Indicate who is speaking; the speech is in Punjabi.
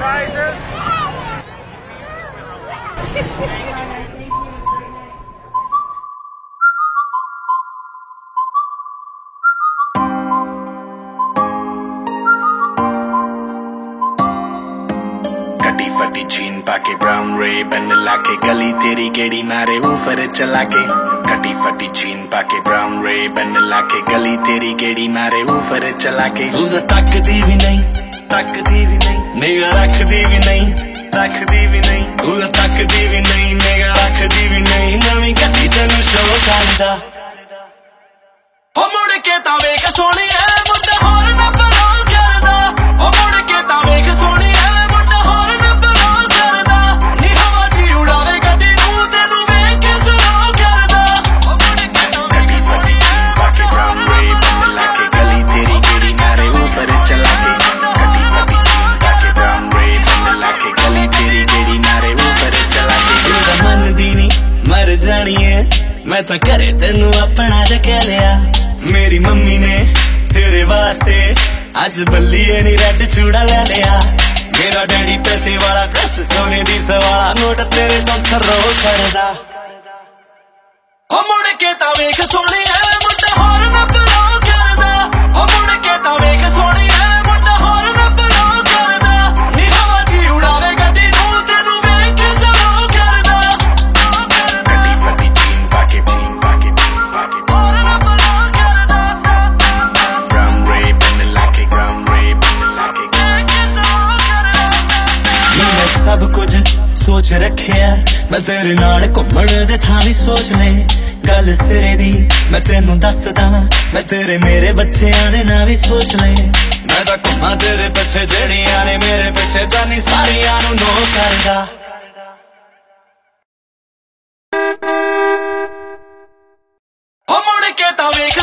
Speaker 1: prizes. कटी फटी चीन पाके ब्राउन रे बन लाके, गली तेरी गेड़ी मारे ऊपर चला के कटी फटी चीन पाके ब्राउन रे बन लाके, गली तेरी गेड़ी मारे ऊपर चला के तू तो भी नहीं ਤੱਕਦੀ ਵੀ ਨਹੀਂ। ਨਿਗਾ ਰੱਖਦੀ ਵੀ ਨਹੀਂ। ਰੱਖਦੀ ਵੀ ਨਹੀਂ। ਤੂੰ ਤੱਕਦੀ ਵੀ ਨਹੀਂ ਨਿਗਾ ਰੱਖਦੀ ਵੀ ਨਹੀਂ। ਨਵੀਂ ਗੱਡੀ ਤੈਨੂੰ ਸ਼ੋਅ ਕਰਦਾ। ਮੈਂ ਤਾਂ ਘਰੇ ਤੈਨੂੰ ਆਪਣਾ ਜਕੇ ਲਿਆ। ਮੇਰੀ ਮੰਮੀ ਨੇ ਤੇਰੇ ਵਾਸਤੇ ਅੱਜ ਬੱਲੀਏ ਨੀ ਰੈੱਡ ਚੂੜਾ ਲੈ ਲਿਆ। ਮੇਰਾ ਡੈਡੀ ਪੈਸੇ ਵਾਲਾ ਪ੍ਰੈਸ ਸੋਨੇ ਦੀ ਸਵਾਲਾ ਨੋਟ ਤੇਰੇ ਤੋਂ ਥਰੋ ਕਰਦਾ। ਹੋ ਮੁੜ ਕੇ ਤਾਂ ਵੇਖ ਸੋਹਣੀਏ ਸੋਚ ਰੱਖਿਆ। ਮੈਂ ਤੇਰੇ ਨਾਲ ਘੁੰਮਣ ਦੇ ਥਾਂ ਵੀ ਸੋਚ ਲੈ ਗੱਲ ਸਿਰੇ ਦੀ ਮੈਂ ਤੈਨੂੰ ਦੱਸਦਾ। ਮੈਂ ਤੇਰੇ ਮੇਰੇ ਬੱਚਿਆਂ ਦੇ ਨਾਂ ਵੀ ਸੋਚ ਲੈ ਮੈਂ ਤਾਂ ਘੁੰਮਾਂ ਤੇਰੇ ਪਿੱਛੇ, ਜਿਹੜੀਆਂ ਨੇ ਮੇਰੇ ਪਿੱਛੇ ਜਾਨੀ ਸਾਰੀਆਂ ਨੂੰ ਨੋ ਕਰਦਾ। ਹੋ ਮੁੜ ਕੇ ਤਾਂ ਵੇਖ